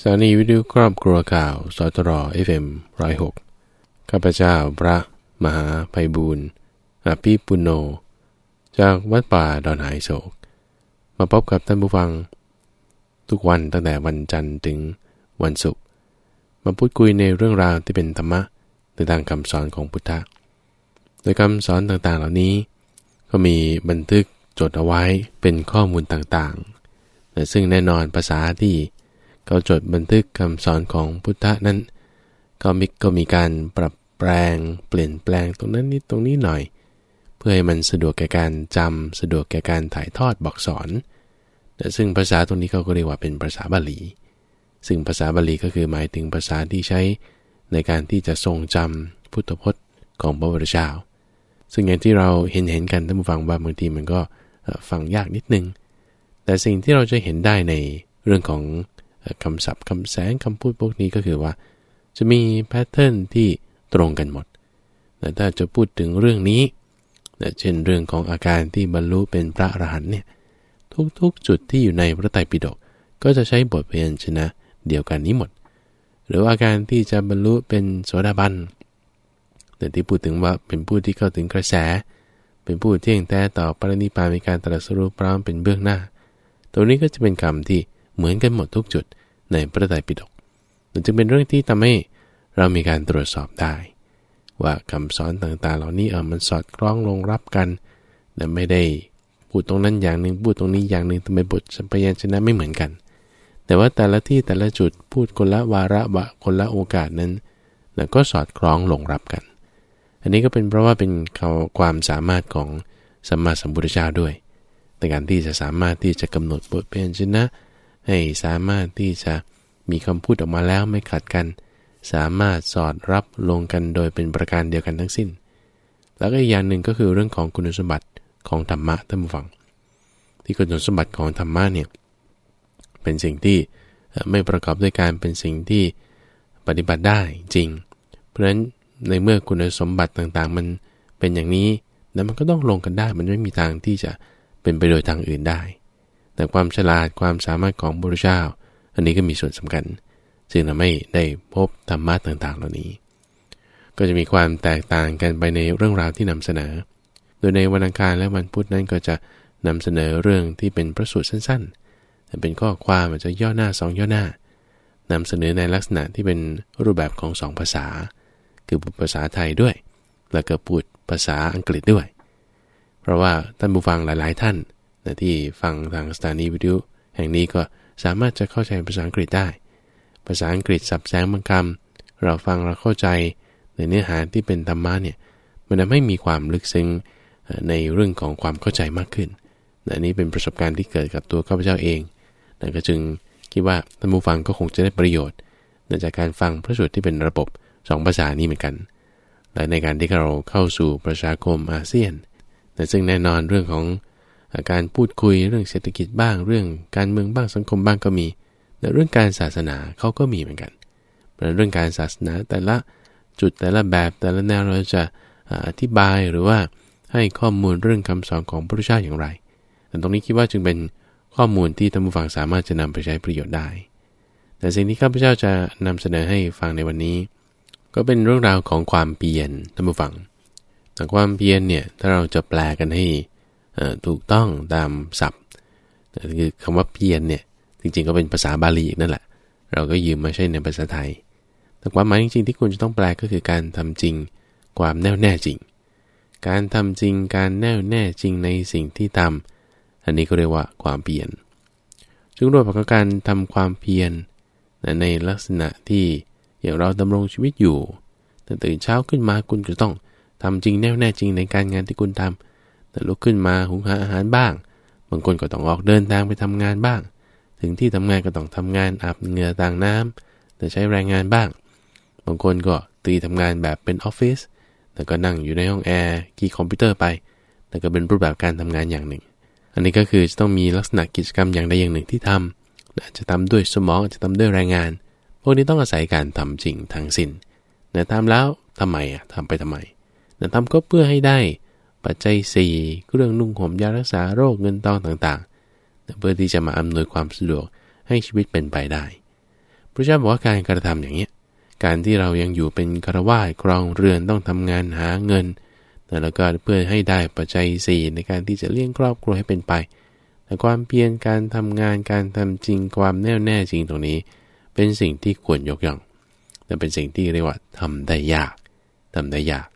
สถานีวิทยุครอบครัวข่าว ส.ทร. FM ร้อยหกข้าพเจ้าพระมหาไพบูลย์อภิปุณโณ จากวัดป่าดอนหายโศก มาพบกับท่านผู้ฟัง ทุกวันตั้งแต่วันจันทร์ถึงวันศุกร์มาพูดคุยในเรื่องราวที่เป็นธรรมะในทางคำสอนของพุทธะ โดยคำสอนต่างๆเหล่านี้ ก็มีบันทึกจดเอาไว้เป็นข้อมูลต่างๆแต่ซึ่งแน่นอนภาษาที่ เขาจดบันทึกคำสอนของพุทธะนั้นก็มีก็มีการปรับแปลงเปลี่ยนแปลงตรงนั้นนิดตรงนี้หน่อย เพื่อให้มันสะดวกแก่การจำสะดวกแก่การถ่ายทอดบอกสอนแต่ซึ่งภาษาตรงนี้เขาก็เรียกว่าเป็นภาษาบาลี ซึ่งภาษาบาลีก็คือหมายถึงภาษาที่ใช้ในการที่จะทรงจำพุทธพจน์ของพระพุทธเจ้าซึ่งอย่างที่เราเห็นเห็นกันท่านผู้ฟังว่าบางทีมันก็ฟังยากนิดนึง แต่สิ่งที่เราจะเห็นได้ในเรื่องของ คำศัพท์คำแสงคำพูดพวกนี้ก็คือว่า จะมีแพทเทิร์นที่ตรงกันหมดแต่ถ้าจะพูดถึงเรื่องนี้เช่นเรื่องของอาการที่บรรลุเป็นพระอรหันต์เนี่ยทุกๆจุดที่อยู่ในพระไตรปิฎกก็จะใช้บทเพียนชนะเดียวกันนี้หมด หรืออาการที่จะบรรลุเป็นโสดาบันแต่ที่พูดถึงว่าเป็นผู้ที่เข้าถึงกระแส เป็นผู้เที่ยงแท้ต่อปรินิพพานมีการตรัสรู้พร้อมเป็นเบื้องหน้า ตัวนี้ก็จะเป็นคำที่เหมือนกันหมดทุกจุด ในพระไตรปิฎกจึงเป็นเรื่องที่ทำให้เรามีการตรวจสอบได้ ว่าคำสอนต่างๆ เหล่านี้เออมันสอดคล้องลงรับกันแต่ไม่ได้พูดตรงนั้นอย่างหนึ่งพูดตรงนี้อย่างหนึ่งทำไมบทสัมพยัญชนะไม่เหมือนกัน แต่ว่าแต่ละที่แต่ละจุดพูดคนละวาระวะคนละโอกาสนั้นแล้วก็สอดคล้องลงรับกัน อันนี้ก็เป็นเพราะว่าเป็นความสามารถของสัมมาสัมพุทธเจ้าด้วย ในการที่จะสามารถที่จะกำหนดบทเพลงชนะ ให้สามารถที่จะมีคำพูดออกมาแล้วไม่ขัดกัน สามารถสอดรับลงกันโดยเป็นประการเดียวกันทั้งสิ้น แล้วก็อีกอย่างหนึ่งก็คือเรื่องของคุณสมบัติของธรรมะท่านผู้ฟัง ที่คุณสมบัติของธรรมะเนี่ยเป็นสิ่งที่ไม่ประกอบด้วยการเป็นสิ่งที่ปฏิบัติได้จริง เพราะฉะนั้นในเมื่อคุณสมบัติต่างๆ มันเป็นอย่างนี้แล้วมันก็ต้องลงกันได้ มันไม่มีทางที่จะเป็นไปโดยทางอื่นได้ แต่ความฉลาดความสามารถของพระเจ้า อันนี้ก็มีส่วนสำคัญจึงทำให้ได้พบธรรมะต่างๆ เหล่านี้ ก็จะมีความแตกต่างกันไปในเรื่องราวที่นำเสนอ โดยในวันอังคารและวันพุธนั้นก็จะนำเสนอเรื่องที่เป็นพระสูตรสั้นๆแต่เป็นข้อความอาจจะย่อหน้าสองย่อหน้านำเสนอในลักษณะที่เป็นรูปแบบของสองภาษา คือภาษาไทยด้วย แล้วก็พูดภาษาอังกฤษด้วย เพราะว่าท่านผู้ฟังหลาย ๆ ท่าน ที่ฟังทางสถานีวิทยุแห่งนี้ก็สามารถจะเข้าใจภาษาอังกฤษได้ ภาษาอังกฤษสับแสงบางคำเราฟังเราเข้าใจในเนื้อหาที่เป็นธรรมะเนี่ยมันจะไม่มีความลึกซึ้งในเรื่องของความเข้าใจมากขึ้นอันนี้เป็นประสบการณ์ที่เกิดกับตัวข้าพเจ้าเองแต่ก็จึงคิดว่าท่านผู้ฟังก็คงจะได้ประโยชน์จากการฟังพระสูตรที่เป็นระบบ 2 ภาษานี้เหมือนกัน และในการที่เราเข้าสู่ประชาคมอาเซียนแต่ซึ่งแน่นอนเรื่องของ การพูดคุยเรื่องเศรษฐกิจบ้างเรื่องการเมืองบ้างสังคมบ้างก็มีแต่เรื่องการศาสนาเขาก็มีเหมือนกันเพราะเรื่องการศาสนาแต่ละจุดแต่ละแบบแต่ละแนวเราจะอธิบายหรือว่าให้ข้อมูลเรื่องคำสอนของพระพุทธเจ้าอย่างไร แต่ตรงนี้คิดว่าจึงเป็นข้อมูลที่ท่านผู้ฟังสามารถจะนำไปใช้ประโยชน์ได้ แต่สิ่งที่ข้าพเจ้าจะนำเสนอให้ฟังในวันนี้ ก็เป็นเรื่องราวของความเพียรท่านผู้ฟังแต่ความเพียรเนี่ยถ้าเราจะแปลกันให้ ถูกต้องตามศัพท์คือคำว่าเพียรเนี่ยจริงๆก็เป็นภาษาบาลีอีกนั่นแหละ เราก็ยืมมาใช้ในภาษาไทย แต่ความหมายจริงๆที่คุณจะต้องแปลก็คือการทำจริง ความแน่วแน่จริง การทำจริงการแน่วแน่จริงในสิ่งที่ทำอันนี้ก็เรียกว่าความเพียรจึงรวมกับการทำความเพียรในลักษณะที่อย่างเราดำรงชีวิตอยู่แต่ตื่นเช้าขึ้นมาคุณจะต้องทำจริงแน่วแน่จริงในการงานที่คุณทำ แต่ลุกขึ้นมาหุงหาอาหารบ้าง บางคนก็ต้องออกเดินทางไปทำงานบ้าง ถึงที่ทำงานก็ต้องทำงานอาบเหงื่อต่างน้ำแต่ใช้แรงงานบ้าง บางคนก็ตีทำงานแบบเป็นออฟฟิศแต่ก็นั่งอยู่ในห้องแอร์กีคอมพิวเตอร์ไป แต่ก็เป็นรูปแบบการทำงานอย่างหนึ่ง อันนี้ก็คือจะต้องมีลักษณะกิจกรรมอย่างใดอย่างหนึ่งที่ทำอาจจะทำด้วยสมองอาจจะทำด้วยแรงงาน พวกนี้ต้องอาศัยการทำจริงทั้งสิน้นแต่ทำแล้วทำไมอะทำไปทำไมแต่ทำก็เพื่อให้ได้ ปัจจัย4เครื่องนุ่งห่มยารักษาโรคเงินทองต่างๆ เพื่อที่จะมาอำนวยความสะดวกให้ชีวิตเป็นไปได้ พระเจ้าบอกว่าการกระทำอย่างนี้การที่เรายังอยู่เป็นคารวาสครองเรือนต้องทำงานหาเงิน แล้วก็เพื่อให้ได้ปัจจัยสี่ในการที่จะเลี้ยงครอบครัวให้เป็นไป แต่ความเพียรการทำงานการทำจริงความแน่วแน่จริงตรงนี้ เป็นสิ่งที่ควรยกย่องแต่เป็นสิ่งที่เรียกว่าทำได้ยากทำได้ยาก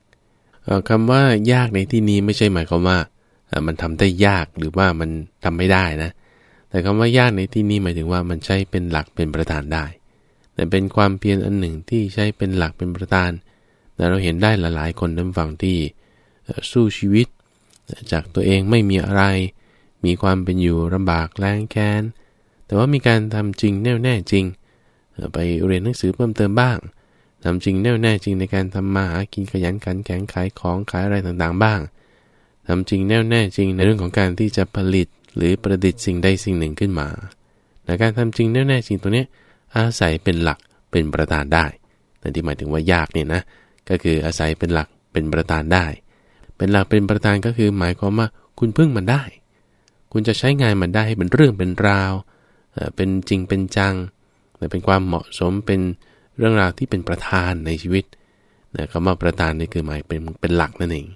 คำว่ายากในที่นี้ไม่ใช่หมายความว่ามันทำได้ยากหรือว่ามันทำไม่ได้นะ แต่คำว่ายากในที่นี้หมายถึงว่ามันใช้เป็นหลักเป็นประธานได้ แต่เป็นความเพียรอันหนึ่งที่ใช้เป็นหลักเป็นประธานแต่เราเห็นได้หลายๆ คนนั้นฟังที่สู้ชีวิต จากตัวเองไม่มีอะไร มีความเป็นอยู่ลำบากแรงแค้น แต่ว่ามีการทำจริงแน่วแน่จริง ไปเรียนหนังสือเพิ่มเติมบ้าง ทำจริงแน่วแน่จริงในการทำมาหากินขยันขันแข็งขายของขายอะไรต่างๆบ้างทำจริงแน่วแน่จริงในเรื่องของการที่จะผลิตหรือประดิษฐ์สิ่งใดสิ่งหนึ่งขึ้นมาในการทำจริงแน่วแน่จริงตัวนี้อาศัยเป็นหลักเป็นประธานได้นั่ที่หมายถึงว่ายากเนี่ยนะ ก็คืออาศัยเป็นหลักเป็นประธานได้ เป็นหลักเป็นประธานก็คือหมายความว่าคุณพึ่งมันได้ คุณจะใช้งานมันได้ให้เป็นเรื่องเป็นราว เป็นจริงเป็นจัง แต่เป็นความเหมาะสมเป็น เรื่องราวที่เป็นประธานในชีวิตนะคำว่าประธานนี่คือหมายเป็นเป็นหลักนั่นเอง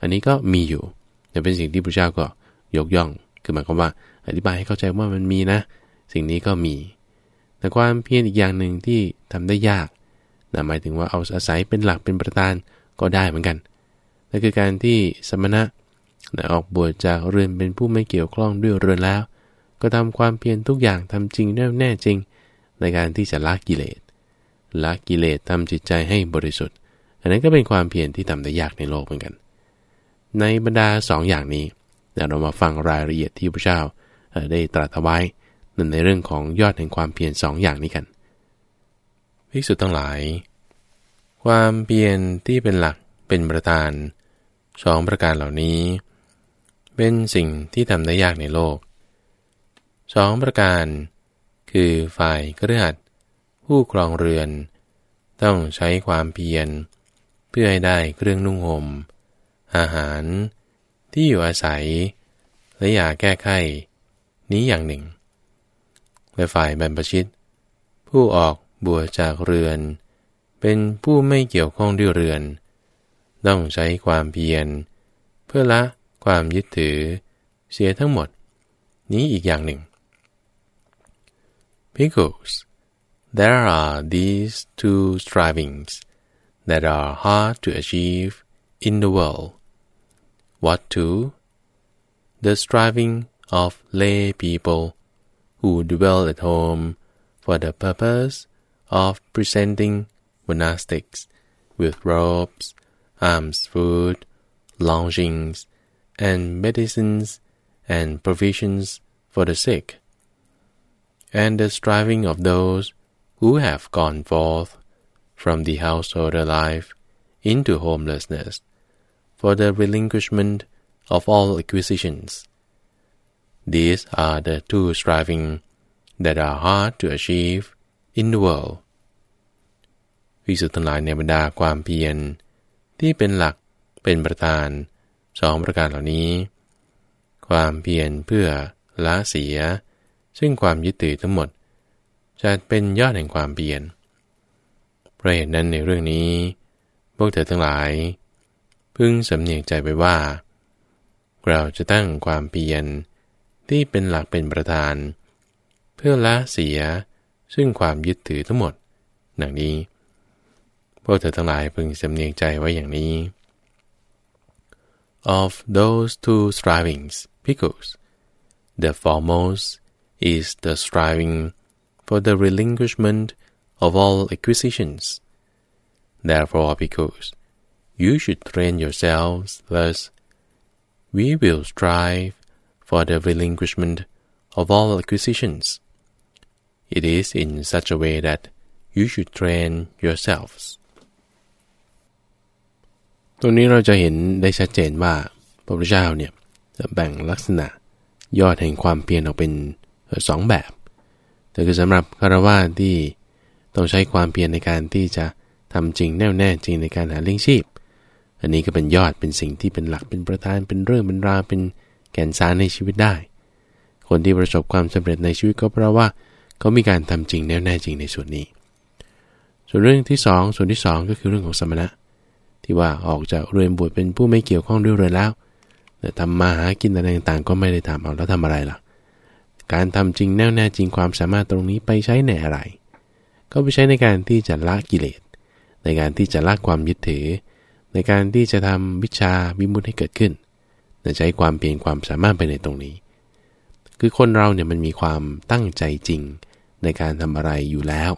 อันนี้ก็มีอยู่แต่เป็นสิ่งที่พระเจ้าก็ยกย่อง คือหมายความว่าอธิบายให้เข้าใจว่ามันมีนะ สิ่งนี้ก็มี แต่ความเพียรอีกอย่างหนึ่งที่ทำได้ยากนะหมายถึงว่าเอาอาศัยเป็นหลักเป็นประธานก็ได้เหมือนกันนั่นคือการที่สมณะนะออกบวชจากเรือนเป็นผู้ไม่เกี่ยวข้องด้วยเรือนแล้ว ก็ทำความเพียรทุกอย่างทำจริงแน่แน่จริง ในการที่จะละกิเลส ละกิเลสทำจิตใจให้บริสุทธิ์ อันนั้นก็เป็นความเพียรที่ทำได้ยากในโลกเหมือนกัน ในบรรดาสองอย่างนี้เรามาฟังรายละเอียดที่พระเจ้าได้ตรัสไว้ในเรื่องของยอดแห่งความเพียรสองอย่างนี้กันภิกษุทั้งหลาย ความเพียรที่เป็นหลักเป็นประธานสองประการเหล่านี้ เป็นสิ่งที่ทำได้ยากในโลกสองประการ คือฝ่ายเครือขัด ผู้ครองเรือน ต้องใช้ความเพียร เพื่อให้ได้เครื่องนุ่งห่มอาหาร ที่อยู่อาศัย และยาแก้ไขนี้อย่างหนึ่งและฝ่ายบรรพชิต ผู้ออกบวชจากเรือน เป็นผู้ไม่เกี่ยวข้องด้วยเรือน ต้องใช้ความเพียร เพื่อละความยึดถือ เสียทั้งหมด นี้อีกอย่างหนึ่ง Because there are these two strivings that are hard to achieve in the world What two? The striving of lay people who dwell at home for the purpose of presenting monastics with robes, alms food, lodgings, and medicines and provisions for the sick, and the striving of those who have gone forth from the householder life into homelessness for the relinquishment of all acquisitions. These are the two striving that are hard to achieve in the world. วิสุทธิ์ทั้งหลายในบรรดาความเพียรที่เป็นหลักเป็นประธานสองประการเหล่านี้ ความเพียรเพื่อละเสีย ซึ่งความยึดถือทั้งหมด จะเป็นยอดแห่งความเพียรเพราะเหตุนั้นในเรื่องนี้ พวกเธอทั้งหลาย พึงสำเนียกใจไปว่า เราจะตั้งความเพียรที่เป็นหลักเป็นประธาน เพื่อละเสียซึ่งความยึดถือทั้งหมดดังนี้ พวกเธอทั้งหลายพึงสำเนียกใจไว้อย่างนี้ Of those two strivings, pickles, the foremost is the striving for the relinquishment of all acquisitions. Therefore, pickles, you should train yourselves thus. We will strive for the relinquishment of all acquisitions. It is in such a way that you should train yourselves. ตรงนี้เราจะเห็นได้ชัดเจนว่าพระพุทธเจ้าเนี่ยจะแบ่งลักษณะยอดแห่งความเพียรออกเป็นสองแบบ แต่คือสำหรับคารวะที่ต้องใช้ความเพียรในการที่จะทำจริงแน่วแน่จริงในการหาเลี้ยงชีพ อันนี้ก็เป็นยอดเป็นสิ่งที่เป็นหลักเป็นประธานเป็นเรื่องเป็นราวเป็นแก่นสารในชีวิตได้ คนที่ประสบความสำเร็จในชีวิตก็เพราะว่าเขามีการทำจริงแน่แน่จริงในส่วนนี้ ส่วนเรื่องที่ 2 ส่วนที่ 2 ก็คือเรื่องของสมณะ ที่ว่าออกจากเรือนบวชเป็นผู้ไม่เกี่ยวข้องด้วยเรือนแล้วแต่ทำมาหากินอะไรต่างๆ ก็ไม่ได้ทำเอาแล้วทำอะไรล่ะ การทำจริงแน่แน่จริงความสามารถตรงนี้ไปใช้ในอะไร ก็ไปใช้ในการที่จะละกิเลส ในการที่จะละความยึดถือ ในการที่จะทำวิชาวิมุตให้เกิดขึ้นใช้ความเพียรความสามารถไปในตรงนี้ คือคนเราเนี่ยมันมีความตั้งใจจริงในการทำอะไรอยู่แล้ว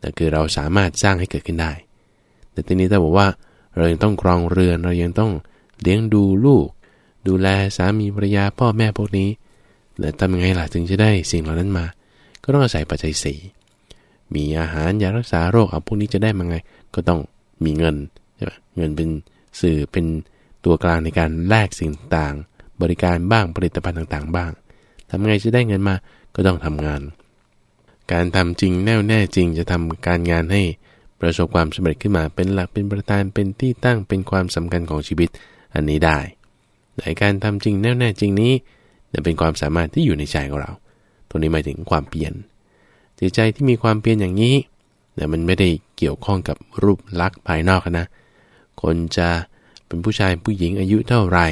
แต่คือเราสามารถสร้างให้เกิดขึ้นได้ แต่ทีนี้ถ้าบอกว่าเรายังต้องครองเรือนเรายังต้องเลี้ยงดูลูก ดูแลสามีภรรยาพ่อแม่พวกนี้ แล้วทำยังไงล่ะถึงจะได้สิ่งเหล่านั้นมา ก็ต้องอาศัยปัจจัยสี่มีอาหารยารักษาโรคเอาพวกนี้จะได้มาไง ก็ต้องมีเงินใช่ไหมเงินเป็นสื่อเป็นตัวกลางในการแลกสิ่งต่างบริการบ้างผลิตภัณฑ์ต่างๆ บ้างทำไงจะได้เงินมาก็ต้องทำงาน การทำจริงแน่วแน่จริงจะทำการงานให้ประสบความสำเร็จขึ้นมาเป็นหลักเป็นประธานเป็นที่ตั้งเป็นความสำคัญของชีวิตอันนี้ได้แต่การทำจริงแน่วแน่จริงนี้ เป็นความสามารถที่อยู่ในใจของเรา ตัวนี้หมายถึงความเปลี่ยน จิตใจที่มีความเปลี่ยนอย่างนี้แต่มันไม่ได้เกี่ยวข้องกับรูปลักษณ์ภายนอกนะ คนจะเป็นผู้ชายผู้หญิงอายุเท่าไหร่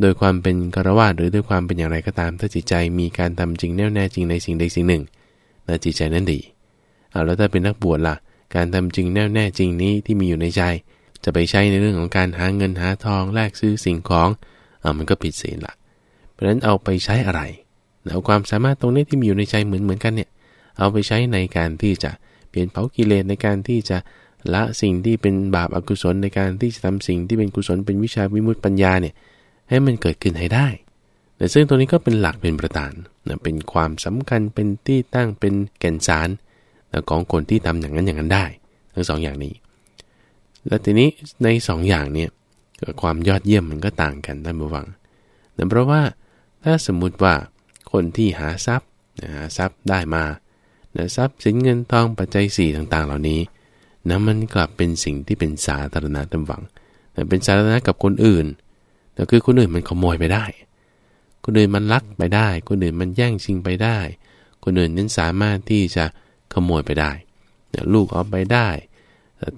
โดยความเป็นกระวาหรือด้วยความเป็นอย่างไรก็ตาม ถ้าจิตใจมีการทำจริงแน่วแน่จริงในสิ่งใดสิ่งหนึ่งและจิตใจนั้นดีเอาแล้วถ้าเป็นนักบวชล่ะ การทำจริงแน่วแน่จริงนี้ที่มีอยู่ในใจ จะไปใช้ในเรื่องของการหาเงินหาทองแลกซื้อสิ่งของอ่ามันก็ผิดศีลละ เพราะฉะนั้นเอาไปใช้อะไรเอาความสามารถตรงนี้ที่มีอยู่ในใจเหมือนเหมือนกันเนี่ยเอาไปใช้ในการที่จะเปลี่ยนเผากิเลสในการที่จะละสิ่งที่เป็นบาปอากุศลในการที่จะทำสิ่งที่เป็นกุศลเป็นวิชาวิมุตติปัญญาเนี่ยให้มันเกิดขึ้นให้ได้ แต่ซึ่งตรงนี้ก็เป็นหลักเป็นประธานนะเป็นความสำคัญเป็นที่ตั้งเป็นแก่นสารนะของคนที่ทำอย่างนั้นอย่างนั้นได้ ทั้งสองอย่างนี้ และทีนี้ในสองอย่างเนี่ยความยอดเยี่ยมมันก็ต่างกันท่านผู้ฟังนะเพราะว่า ถ้าสมมุติว่าคนที่หาทรัพย์หาทรัพย์ได้มานะทรัพย์สินเงินทองปัจจัยสี่ต่างๆ เหล่านี้นะมันกลับเป็นสิ่งที่เป็นสาธารณะตำหวังแต่เป็นสาธารณะกับคนอื่นแต่คือคนอื่นมันขโมยไปได้ คนอื่นมันลักไปได้ คนอื่นมันแย่งชิงไปได้ คนอื่นนั้นสามารถที่จะขโมยไปได้ลูกเอาไปได้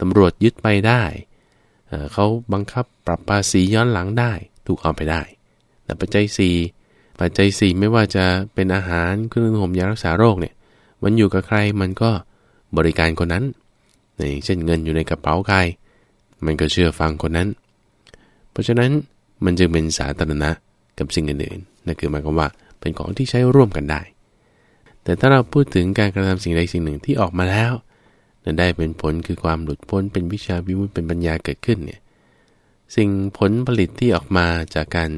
ตำรวจยึดไปได้ เขาบังคับปรับภาษีย้อนหลังได้ ถูกเอาไปได้แต่ปัจจัยสี่ ปัจจัยสี่ไม่ว่าจะเป็นอาหารเครื่องห่มยารักษาโรคเนี่ยมันอยู่กับใครมันก็บริการคนนั้นในเช่นเงินอยู่ในกระเป๋าใคร มันก็เชื่อฟังคนนั้น เพราะฉะนั้นมันจึงเป็นสาธารณะกับสิ่งอื่นๆนั่นคือหมายความว่าเป็นของที่ใช้ร่วมกันได้ แต่ถ้าเราพูดถึงการกระทำสิ่งใดสิ่งหนึ่งที่ออกมาแล้วนั้นได้เป็นผลคือความหลุดพ้นเป็นวิชาวิมุตเป็นปัญญาเกิดขึ้นเนี่ยสิ่งผลผลิตที่ออกมาจากการ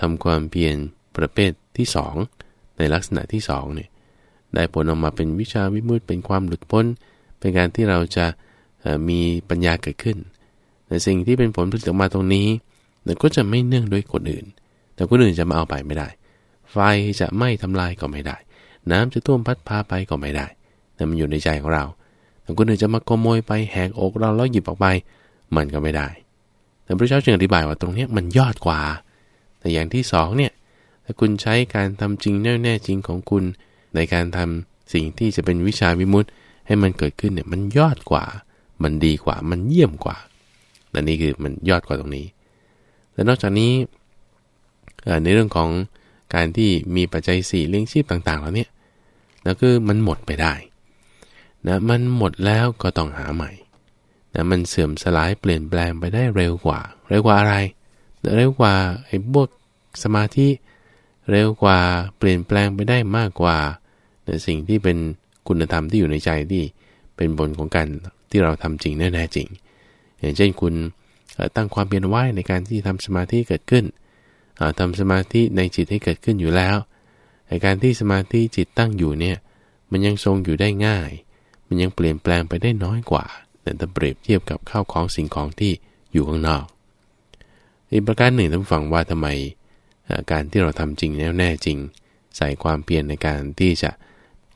ทำความเพียร ประเภทที่ 2 ในลักษณะที่2เนี่ยได้ผลออกมาเป็นวิชาวิมุตเป็นความหลุดพ้น เป็นการที่เราจะมีปัญญาเกิดขึ้นแต่สิ่งที่เป็นผลผลิตออกมาตรงนี้เราก็จะไม่เนื่องด้วยคนอื่น แต่คนอื่นจะมาเอาไปไม่ได้ ไฟจะไม่ทำลายก็ไม่ได้ น้ำจะท่วมพัดพาไปก็ไม่ได้แต่มันอยู่ในใจของเรา แต่คนอื่นจะมาขโมยไปแหกอกเราแล้วหยิบออกไป มันก็ไม่ได้ แต่พระเจ้าจึงอธิบายว่าตรงนี้มันยอดกว่า แต่อย่างที่สองเนี่ย ถ้าคุณใช้การทำจริงแน่แน่จริงของคุณ ในการทำสิ่งที่จะเป็นวิชาวิมุตติให้มันเกิดขึ้นเนี่ยมันยอดกว่า มันดีกว่ามันเยี่ยมกว่าและนี่คือมันยอดกว่าตรงนี้ และนอกจากนี้ในเรื่องของการที่มีปัจจัยสี่เลี้ยงชีพต่างๆแล้วเนี่ยนะคือมันหมดไปได้นะมันหมดแล้วก็ต้องหาใหม่นะมันเสื่อมสลายเปลี่ยนแปลงไปได้เร็วกว่า เร็วกว่าอะไร เร็วกว่าไอ้พวกสมาธิ เร็วกว่าเปลี่ยนแปลงไปได้มากกว่าในสิ่งที่เป็นคุณธรรมที่อยู่ในใจที่เป็นบนของการที่เราทำจริงแน่ๆจริง อย่างเช่นคุณตั้งความเพียรไว้ในการที่ทำสมาธิเกิดขึ้นทำสมาธิในจิตให้เกิดขึ้นอยู่แล้วในการที่สมาธิจิตตั้งอยู่เนี่ยมันยังทรงอยู่ได้ง่าย มันยังเปลี่ยนแปลงไปได้น้อยกว่า แต่ถ้าเปรียบเทียบกับข้าวของสิ่งของที่อยู่ข้างนอก อีกประการหนึ่งท่านฟังว่าทำไม การที่เราทำจริงแน่แน่จริง ใส่ความเพียรในการที่จะ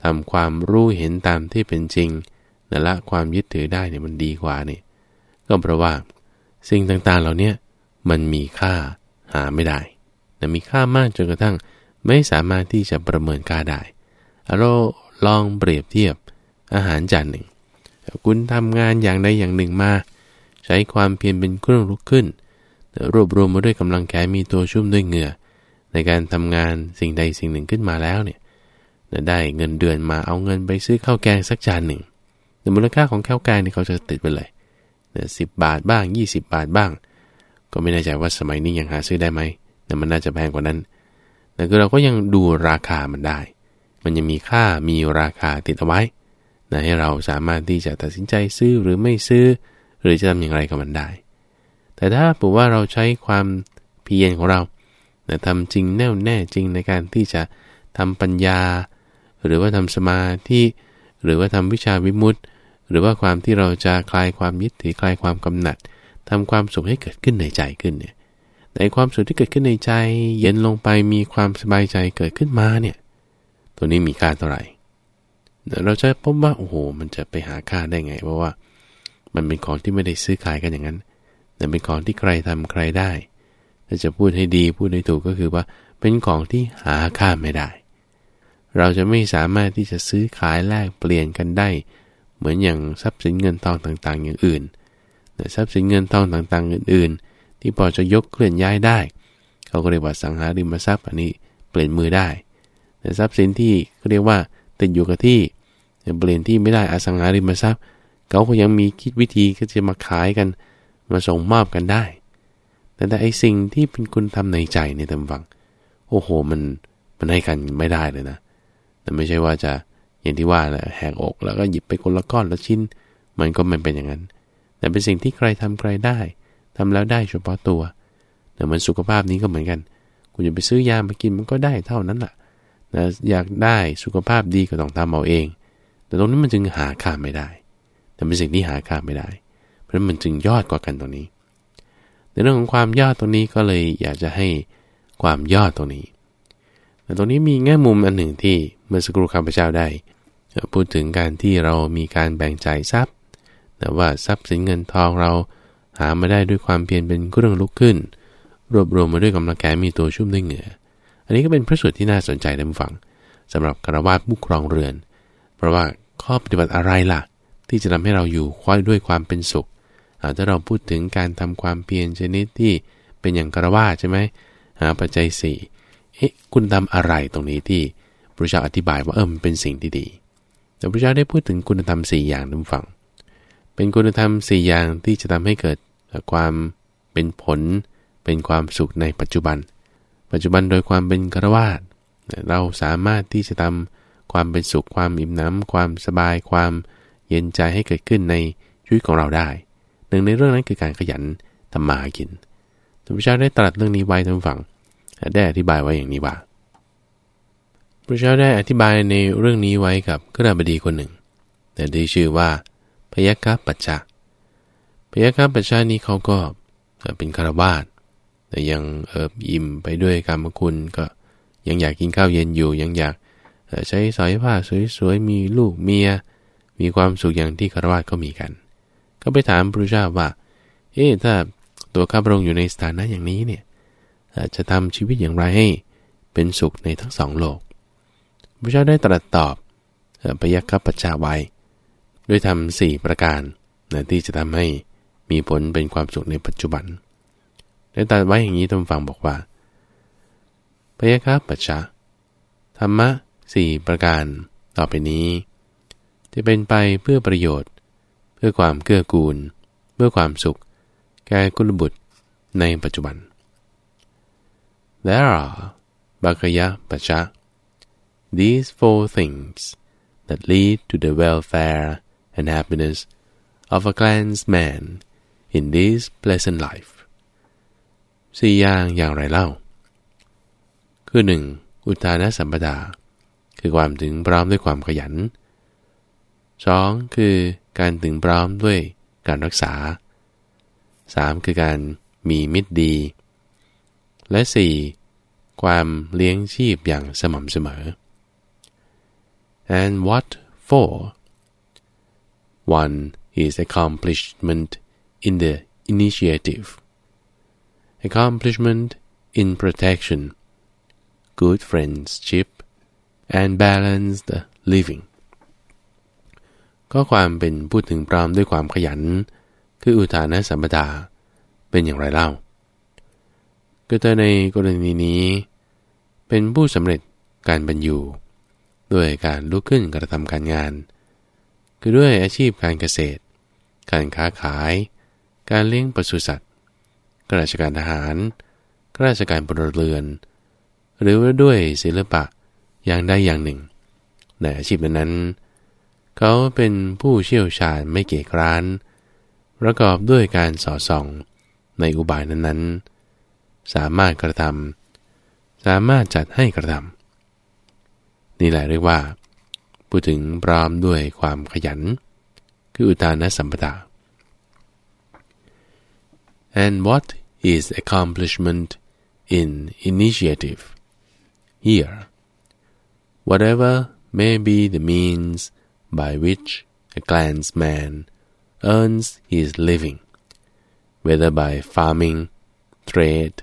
ทำความรู้เห็นตามที่เป็นจริงนละความยึดถือได้เนี่ยมันดีกว่านี่ก็เพราะว่า สิ่งต่างๆเหล่านี้มันมีค่าหาไม่ได้แต่มีค่ามากจนกระทั่งไม่สามารถที่จะประเมินค่าได้เราลองเปรียบเทียบอาหารจานหนึ่ง คุณทำงานอย่างใดอย่างหนึ่งมา ใช้ความเพียรเป็นเครื่องลุกขึ้นรวบรวมมาด้วยกำลังแขนมีตัวชุ่มด้วยเหงื่อ ในการทำงานสิ่งใดสิ่งหนึ่งขึ้นมาแล้วเนี่ยได้เงินเดือนมาเอาเงินไปซื้อข้าวแกงสักจานหนึ่งแต่มูลค่าของข้าวแกงนี่เขาจะติดไปเลยสิบบาทบ้าง 20 บาทบ้าง ก็ไม่แน่ใจว่าสมัยนี้ยังหาซื้อได้ไหมแต่มันน่าจะแพงกว่านั้นแต่คือเราก็ยังดูราคามันได้ มันยังมีค่ามีราคาติดเอาไว้นะให้เราสามารถที่จะตัดสินใจซื้อหรือไม่ซื้อ หรือจะทำอย่างไรกับมันได้ แต่ถ้าบอกว่าเราใช้ความเพียรของเรา นะทำจริงแน่วแน่จริงในการที่จะทำปัญญา หรือว่าทำสมาธิหรือว่าทำวิชาวิมุตติ หรือว่าความที่เราจะคลายความยึดถือคลายความกำหนัดทำความสุขให้เกิดขึ้นในใจขึ้นเนี่ยในความสุขที่เกิดขึ้นในใจ เย็นลงไปมีความสบายใจเกิดขึ้นมาเนี่ยตัวนี้มีค่าเท่าไหร่ เราจะพบว่าโอ้โหมันจะไปหาค่าได้ไง เพราะว่า มันเป็นของที่ไม่ได้ซื้อขายกันอย่างนั้นแต่เป็นของที่ใครทำใครได้ ถ้าจะพูดให้ดีพูดให้ถูกก็คือว่าเป็นของที่หาค่าไม่ได้ เราจะไม่สามารถที่จะซื้อขายแลกเปลี่ยนกันได้ เหมือนอย่างทรัพย์สินเงินทองต่างๆ อย่างอื่นแต่ทรัพย์สินเงินทองต่างๆ อื่น ๆ ที่พอจะยกเคลื่อนย้ายได้ เขาก็เรียกว่าสังหาริมทรัพย์อันนี้เปลี่ยนมือได้ แต่ทรัพย์สินที่เขาเรียกว่าติดอยู่กับที่เปลี่ยนที่ไม่ได้อสังหาริมทรัพย์ เขาก็ยังมีคิดวิธีก็จะมาขายกัน มาส่งมอบกันได้ แต่แต่ไอสิ่งที่เป็นคุณทำในใจในตำฝัง โอ้โห มันมันให้กันไม่ได้เลยนะ แต่ไม่ใช่ว่าจะอย่างที่ว่าแหละแหกอกแล้วก็หยิบไปคนละก้อนละชิ้น มันก็ไม่เป็นอย่างนั้น แต่เป็นสิ่งที่ใครทำใครได้ทำแล้วได้เฉพาะตัว แต่มันสุขภาพนี้ก็เหมือนกัน คุณจะไปซื้อยามากินมันก็ได้เท่านั้นแหละนะอยากได้สุขภาพดีก็ต้องทำเอาเอง แต่ตรงนี้มันจึงหาค่าไม่ได้ แต่เป็นสิ่งที่หาค่าไม่ได้ เพราะมันจึงยอดกว่ากันตรงนี้ ในเรื่องของความยอดตรงนี้ก็เลยอยากจะให้ความยอดตรงนี้ แต่ตรงนี้มีแง่มุมอันหนึ่งที่เมื่อสักครู่ข้าพเจ้าได้ พูดถึงการที่เรามีการแบ่งใจทรัพย์แต่ว่าทรัพย์สินเงินทองเราหามาได้ด้วยความเพียรเป็นเครื่องลุกขึ้น รวบรวมมาด้วยกำลังแขนมีตัวชุ่มด้วยเหงื่อ อันนี้ก็เป็นพระสูตรที่น่าสนใจในฝังสำหรับกระวาดผู้ครองเรือน เพราะว่าข้อปฏิบัติอะไรล่ะ ที่จะทำให้เราอยู่ค่อยด้วยความเป็นสุข ถ้าเราพูดถึงการทำความเพียรชนิดที่เป็นอย่างกระวาใช่ไหมหาปัจจัยสี่เอ๊ะคุณทำอะไรตรงนี้ที่พระเจ้าอธิบายว่าเออมันเป็นสิ่งที่ดี แต่พระเจ้าได้พูดถึงคุณธรรมสี่อย่างนำฝังเป็นคุณธรรมสี่อย่างที่จะทำให้เกิดความเป็นผล เป็นความสุขในปัจจุบัน ปัจจุบันโดยความเป็นกระวาดเราสามารถที่จะทำความเป็นสุขความอิ่มน้ำความสบายความเย็นใจให้เกิดขึ้นในชีวิตของเราได้ หนึ่งในเรื่องนั้นคือการขยันทำมาหากินพระเจ้าได้ตรัสเรื่องนี้ไว้ทั้งฝั่งได้อธิบายไว้อย่างนี้ว่าพระเจ้าได้อธิบายในเรื่องนี้ไว้กับขราบดีคนหนึ่ง แต่ที่ชื่อว่าพยกะปัจจาพยกะปัจจานี้เขาก็เป็นคารวาสแต่ยังเอิบอิ่มไปด้วยกรรมคุณก็ยังอยากกินข้าวเย็นอยู่ ยังอยากใช้สอยผ้าสวยๆมีลูกเมีย มีความสุขอย่างที่คารวะก็มีกัน ก็ไปถามพระเจ้าว่า เอ๊ะถ้าตัวข้าพระองค์อยู่ในสถานะอย่างนี้เนี่ยจะทำชีวิตอย่างไรให้เป็นสุขในทั้งสองโลก พระเจ้าได้ตรัสตอบพยัคฆปัจจาไว้ด้วยทำสี่ประการนะที่จะทำให้มีผลเป็นความสุขในปัจจุบัน ได้ตัดไว้อย่างนี้ท่านฟังบอกว่าพยาคาปัจฉะธรรมะสี่ประการ ต่อไปนี้ จะเป็นไปเพื่อประโยชน์ พื่อความเกื้อกูล เพื่อความสุข แก่กุลบุตรในปัจจุบัน There are Bhakaya Pacha these four things that lead to the welfare and happiness of a clansman in this pleasant life สี่อย่างอย่างไรเล่า คือหนึ่งอุทานสัมปดา คือความถึงพร้อมด้วยความขยัน สองคือการถึงพร้อมด้วยการรักษาสามคือการมีมิตรดี และสี่ความเลี้ยงชีพอย่างสม่ำเสมอ and what for one is accomplishment in the initiative accomplishment in protection, good friendship, and balanced living. ก็ความเป็นพูดถึงพร้อมด้วยความขยัน คืออุทานสัมปทาเป็นอย่างไรเล่าก็เธอในกรณีนี้ เป็นผู้สำเร็จการบรรยูด้วยการลุกขึ้นกระทำการงาน คือด้วยอาชีพการเกษตร การค้าขาย การเลี้ยงปศุสัตว์ข้าราชการทหารข้าราชการพลเรือน หรือว่าด้วยศิลปะอย่างใดอย่างหนึ่ง ในอาชีพนั้น เขาเป็นผู้เชี่ยวชาญไม่เกียกร้าน ประกอบด้วยการสอดส่องในอุบายนั้นๆ สามารถกระทำสามารถจัดให้กระทำนี่แหละเรียกว่าพูดถึงพร้อมด้วยความขยัน คืออุตานสัมปทา and what is accomplishment in initiative here whatever may be the means by which a clansman earns his living, whether by farming, trade,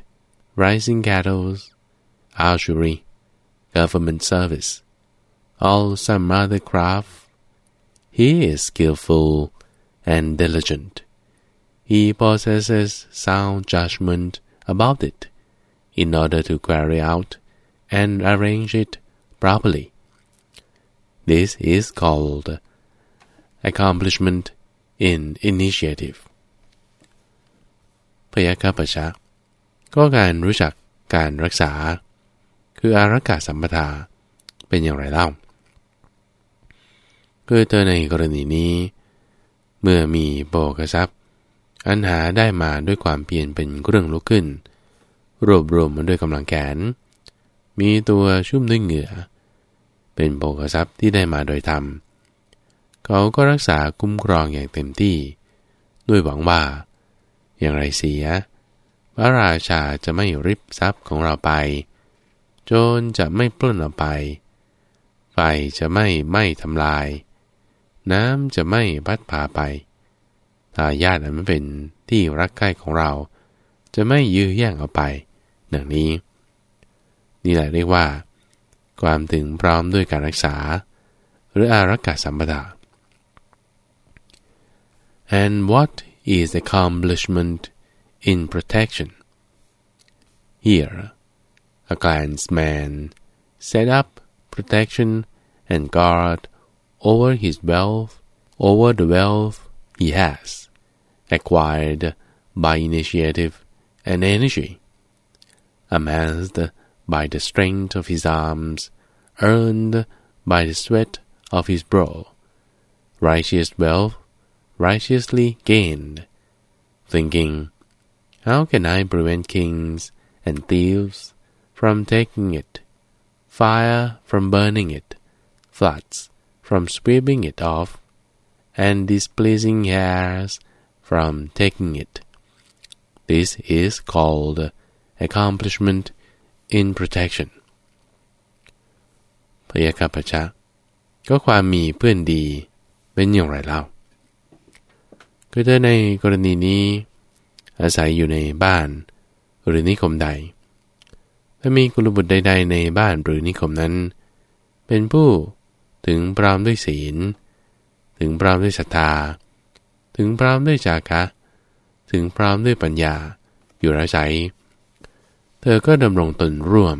raising cattle, archery, government service, or some other craft. He is skillful and diligent. He possesses sound judgment about it in order to carry out and arrange it properly. This is called accomplishment in initiative พยาคปชะก็การรู้จักการรักษา คืออารักษาสัมปทาเป็นอย่างไรเล่า คือเธอในกรณีนี้ เมื่อมีโบกทรัพย์ อันหาได้มาด้วยความเพียรเป็นเครื่องลุกขึ้น รวบรวมมันด้วยกำลังแขน มีตัวชุ่มด้วยเหงื่อ เป็นโภคทรัพย์ที่ได้มาโดยธรรม เขาก็รักษาคุ้มครองอย่างเต็มที่ ด้วยหวังว่า อย่างไรเสีย พระราชาจะไม่ริบทรัพย์ของเราไป โจรจะไม่ปล้นเอาไป ไฟจะไม่ไหม้ทำลาย น้ำจะไม่พัดพาไปตาญาติอันไม่เป็นที่รักใกล้ของเรา จะไม่ยื้อแย่งเอาไป ดังนี้ นี่แหละเรียกว่า ความถึงพร้อมด้วยการรักษา หรืออารักษาสัมปทา and what is accomplishment in protection here a clansman set up protection and guard over his wealth over the wealth he has acquired by initiative and energy amassed by the strength of his arms, earned by the sweat of his brow, righteous wealth, righteously gained, thinking, How can I prevent kings and thieves from taking it, fire from burning it, floods from sweeping it off, and displeasing airs from taking it. This is called accomplishment in protection พยาคาปชะก็ความมีเพื่อนดีเป็นอย่างไรเล่าคือถ้าในกรณีนี้ อาศัยอยู่ในบ้าน หรือนิคมใด ถ้ามีกุลบุตรใด ๆ ในบ้านหรือนิคมนั้น เป็นผู้ถึงพร้อมด้วยศีล ถึงพร้อมด้วยศรัทธา ถึงพร้อมด้วยจาคะ ถึงพร้อมด้วยปัญญา อยู่อาศัย เธอก็ดำรงตนร่วม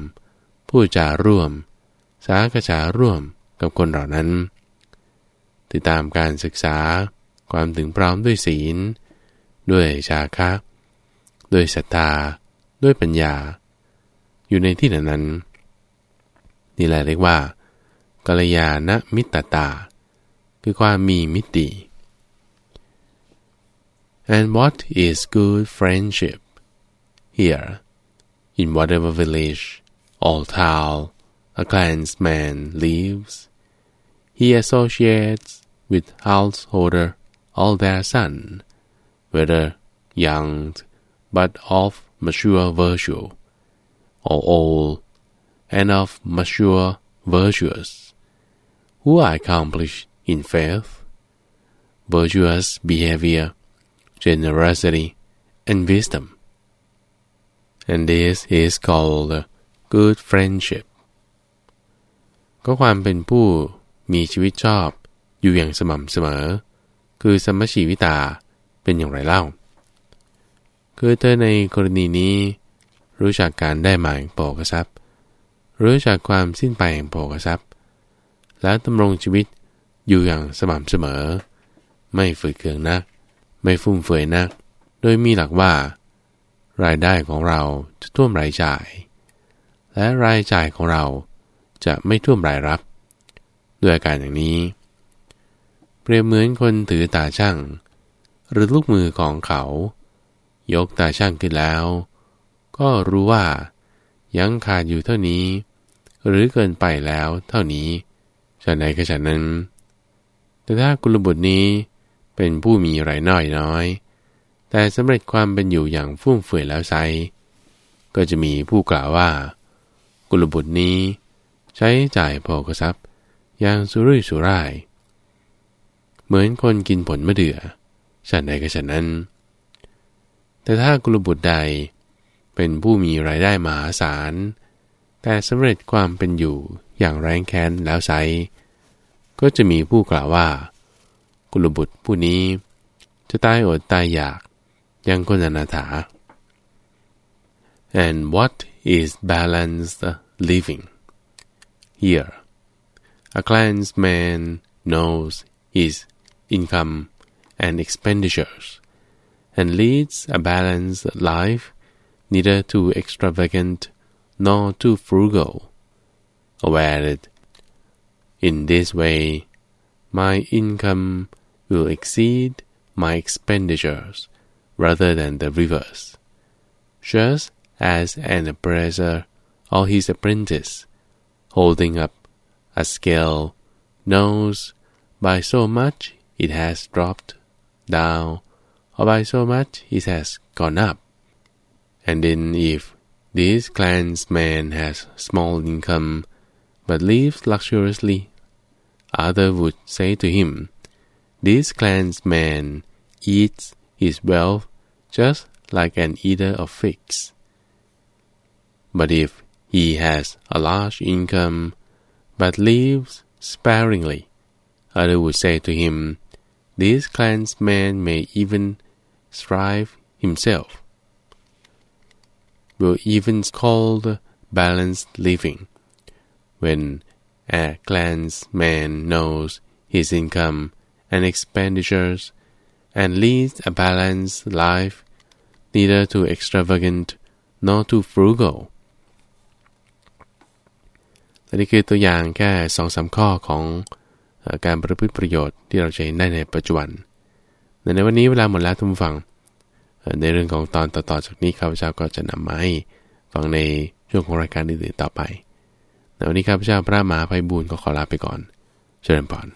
ผู้จาร่วม สากษาร่วมกับคนเหล่านั้น ติดตามการศึกษาความถึงพร้อมด้วยศีล ด้วยชาคะ ด้วยศรัทธา ด้วยปัญญา อยู่ในที่นั้นนั้นนี่แหละเรียกว่ากัลยาณมิตรตา คือความมีมิติ and what is good friendship here in whatever village or town a clansman lives. He associates with householder all their son, whether young but of mature virtue, or old and of mature virtues, who are accomplished in faith, virtuous behavior, generosity, and wisdom and this is called good friendship ก็ความเป็นผู้มีชีวิตชอบอยู่อย่างสม่ำเสมอ คือสมชีวิตาเป็นอย่างไรเล่า คือเธอในกรณีนี้ รู้จักการได้มาแห่งโภกทรัพย์ รู้จักความสิ้นไปแห่งโภกทรัพย์ และดำรงชีวิตอยู่อย่างสม่ำเสมอ ไม่ฝืดเคืองนัก ไม่ฟุ่มเฟือยนัก โดยมีหลักว่า รายได้ของเราจะท่วมรายจ่าย และรายจ่ายของเราจะไม่ท่วมรายรับ ด้วยอาการอย่างนี้ เปรียบเหมือนคนถือตาช่าง หรือลูกมือของเขา ยกตาช่างขึ้นแล้ว ก็รู้ว่ายังขาดอยู่เท่านี้ หรือเกินไปแล้วเท่านี้ฉันใดก็ฉันนั้น แต่ถ้ากุลบุตรนี้เป็นผู้มีไรน้อยน้อย แต่สำเร็จความเป็นอยู่อย่างฟุ่มเฟือยแล้วไซก็จะมีผู้กล่าวว่า กุลบุตรนี้ ใช้จ่ายพอกทรัพย์อย่างสุรุ่ยสุร่าย เหมือนคนกินผลมะเดื่อฉันใดก็ฉันนั้น แต่ถ้ากุลบุตรใดเป็นผู้มีรายได้มหาศาล แต่สำเร็จความเป็นอยู่อย่างแรงแค้นแล้วไซก็จะมีผู้กล่าวว่า กุลบุตรผู้นี้ จะตายอดตายอยาก ยังคนอนาถา and what is balanced living here a clansman knows his income and expenditures and leads a balanced life neither too extravagant nor too frugal aware that in this way my income will exceed my expenditures rather than the reverse. Just as an appraiser or his apprentice, holding up a scale, knows by so much it has dropped down, or by so much it has gone up. And then if this clansman has small income, but lives luxuriously, other would say to him, This clansman eats his wealth just like an eater of figs. But if he has a large income, but lives sparingly, other would say to him, This clansman may even strive himself. Will even called balanced living, when a clansman knows his income and expenditures and leads a balanced life, neither too extravagant nor too frugal. และนี่คือตัวอย่างแค่สองสาข้อของการประพฤติประโยชน์ที่เราจะเห็นได้ในปัจจุบัน ในวันนี้เวลาหมดแล้วทุกฟัง ในเรื่องของตอนต่อๆจากนี้ข้าพเจ้าก็จะนำมาให้ฟังในช่วงของรายการอื่นๆต่อไปในวันนี้ข้าพเจ้าพระมหาภัยบูรณ์ก็ขอลาไปก่อนเชิญพร